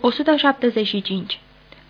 175.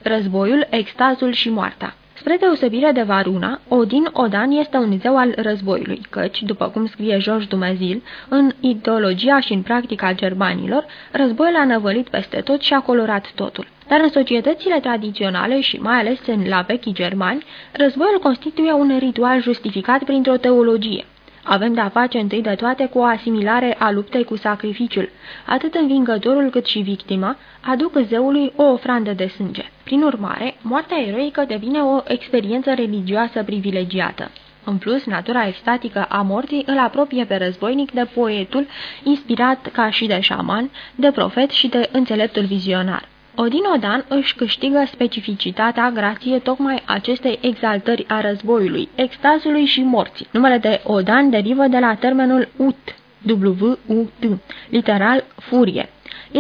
Războiul, extazul și moartea Spre deosebire de Varuna, Odin Odan este un zeu al războiului, căci, după cum scrie George Dumezil, în ideologia și în practica germanilor, războiul a năvălit peste tot și a colorat totul. Dar în societățile tradiționale și mai ales în la vechii germani, războiul constituie un ritual justificat printr-o teologie. Avem de-a face întâi de toate cu o asimilare a luptei cu sacrificiul. Atât învingătorul cât și victima aduc zeului o ofrandă de sânge. Prin urmare, moartea eroică devine o experiență religioasă privilegiată. În plus, natura extatică a morții îl apropie pe războinic de poetul, inspirat ca și de șaman, de profet și de înțeleptul vizionar. Odin Odan își câștigă specificitatea grație tocmai acestei exaltări a războiului, extazului și morții. Numele de Odan derivă de la termenul ut, W-U-T, literal furie.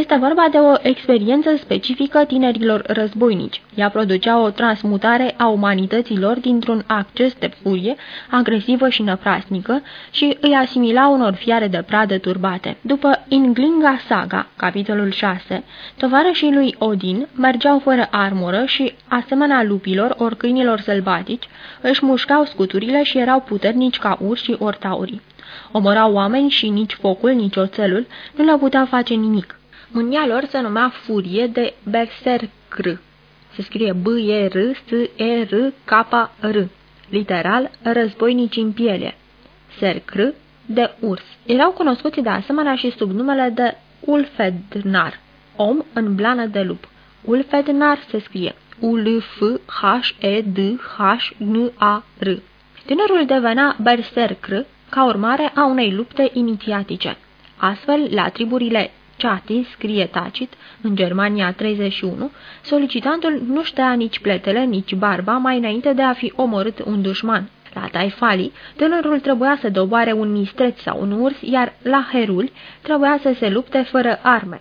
Este vorba de o experiență specifică tinerilor războinici. Ea producea o transmutare a umanităților dintr-un acces de furie, agresivă și năprasnică, și îi asimila unor fiare de pradă turbate. După Inglinga Saga, capitolul 6, tovarășii lui Odin mergeau fără armură și, asemenea lupilor ori câinilor sălbatici, își mușcau scuturile și erau puternici ca urși ori taurii. Omorau oameni și nici focul, nici oțelul nu le putea face nimic. Mânia lor se numea furie de berserkr. Se scrie B-E-R-S-E-R-K-R. Literal, războinici în piele. Sercr de urs. Erau cunoscuți de asemenea și sub numele de Ulfednar, om în blană de lup. Ulfednar se scrie U-L-F-H-E-D-H-N-A-R. Tânărul devenea berserkr ca urmare a unei lupte inițiatice. Astfel, la triburile Chati scrie tacit, în Germania 31, solicitantul nu ștea nici pletele, nici barba mai înainte de a fi omorât un dușman. La Taifali, tânărul trebuia să doboare un mistreț sau un urs, iar la Heruli trebuia să se lupte fără arme.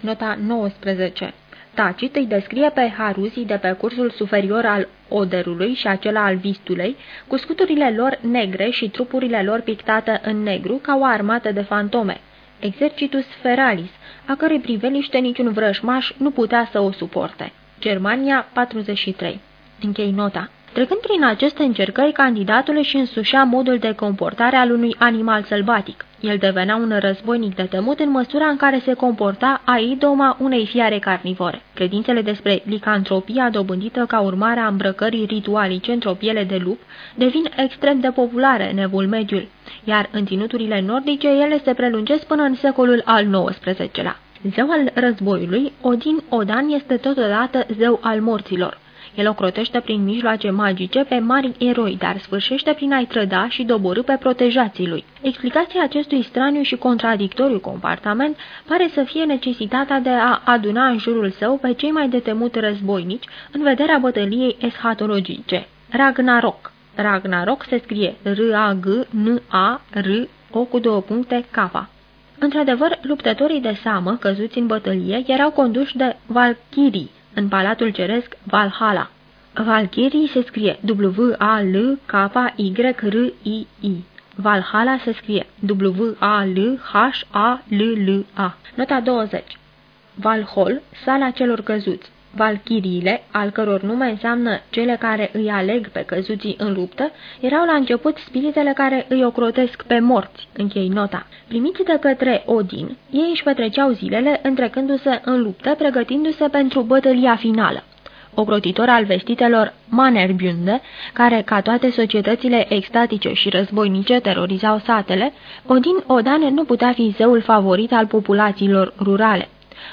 Nota 19 Tacit îi descrie pe haruzii de pe cursul superior al Oderului și acela al Vistulei, cu scuturile lor negre și trupurile lor pictate în negru ca o armată de fantome. Exercitus Feralis, a cărei priveliște niciun vrășmaș nu putea să o suporte. Germania 43. Închei nota. Trecând prin aceste încercări, candidatul își însușea modul de comportare al unui animal sălbatic. El devenea un războinic de temut în măsura în care se comporta a idoma unei fiare carnivore. Credințele despre licantropia dobândită ca urmare a îmbrăcării ritualice într-o piele de lup devin extrem de populare în evul mediul, iar în ținuturile nordice ele se prelungesc până în secolul al XIX-lea. Zeu al războiului, Odin Odan este totodată zeu al morților. El ocrotește prin mijloace magice pe mari eroi, dar sfârșește prin a-i trăda și doborâ pe protejații lui. Explicația acestui straniu și contradictoriu comportament pare să fie necesitatea de a aduna în jurul său pe cei mai de temut războinici în vederea bătăliei eschatologice. Ragnarok Ragnarok se scrie R-A-G-N-A-R-O cu două puncte K. Într-adevăr, luptătorii de samă căzuți în bătălie erau conduși de Valkyrii, în Palatul Ceresc Valhalla. Valkyrie se scrie W-A-L-K-Y-R-I-I. Valhalla se scrie W-A-L-H-A-L-L-A. Nota 20. Valhol, sala celor căzuți. Valchiriile, al căror nume înseamnă cele care îi aleg pe căzuții în luptă, erau la început spiritele care îi ocrotesc pe morți, închei nota. Primiți de către Odin, ei își petreceau zilele întrecându-se în luptă, pregătindu-se pentru bătălia finală. Ocrotitor al vestitelor Manerbunde, care, ca toate societățile extatice și războinice, terorizau satele, Odin Odan nu putea fi zeul favorit al populațiilor rurale.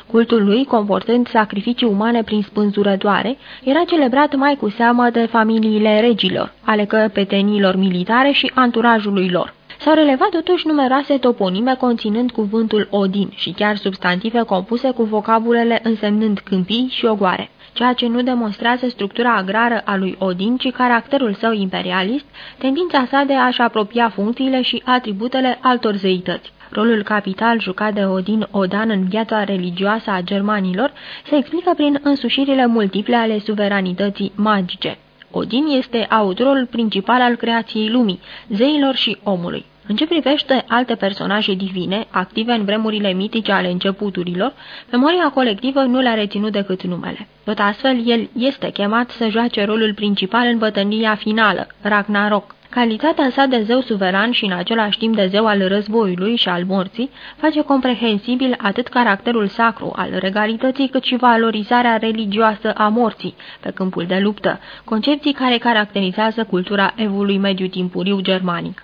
Cultul lui, comportând sacrificii umane prin spânzurătoare, era celebrat mai cu seamă de familiile regilor, ale căpetenilor militare și anturajului lor. S-au relevat totuși numeroase toponime conținând cuvântul Odin și chiar substantive compuse cu vocabulele însemnând câmpii și ogoare ceea ce nu demonstrează structura agrară a lui Odin, ci caracterul său imperialist, tendința sa de a-și apropia funcțiile și atributele altor zeități. Rolul capital jucat de Odin Odan în viața religioasă a germanilor se explică prin însușirile multiple ale suveranității magice. Odin este autorul principal al creației lumii, zeilor și omului. În ce privește alte personaje divine, active în vremurile mitice ale începuturilor, memoria colectivă nu le-a reținut decât numele. Tot astfel, el este chemat să joace rolul principal în bătălia finală, Ragnarok. Calitatea sa de zeu suveran și în același timp de zeu al războiului și al morții face comprehensibil atât caracterul sacru al regalității cât și valorizarea religioasă a morții pe câmpul de luptă, concepții care caracterizează cultura evului mediu timpuriu germanic.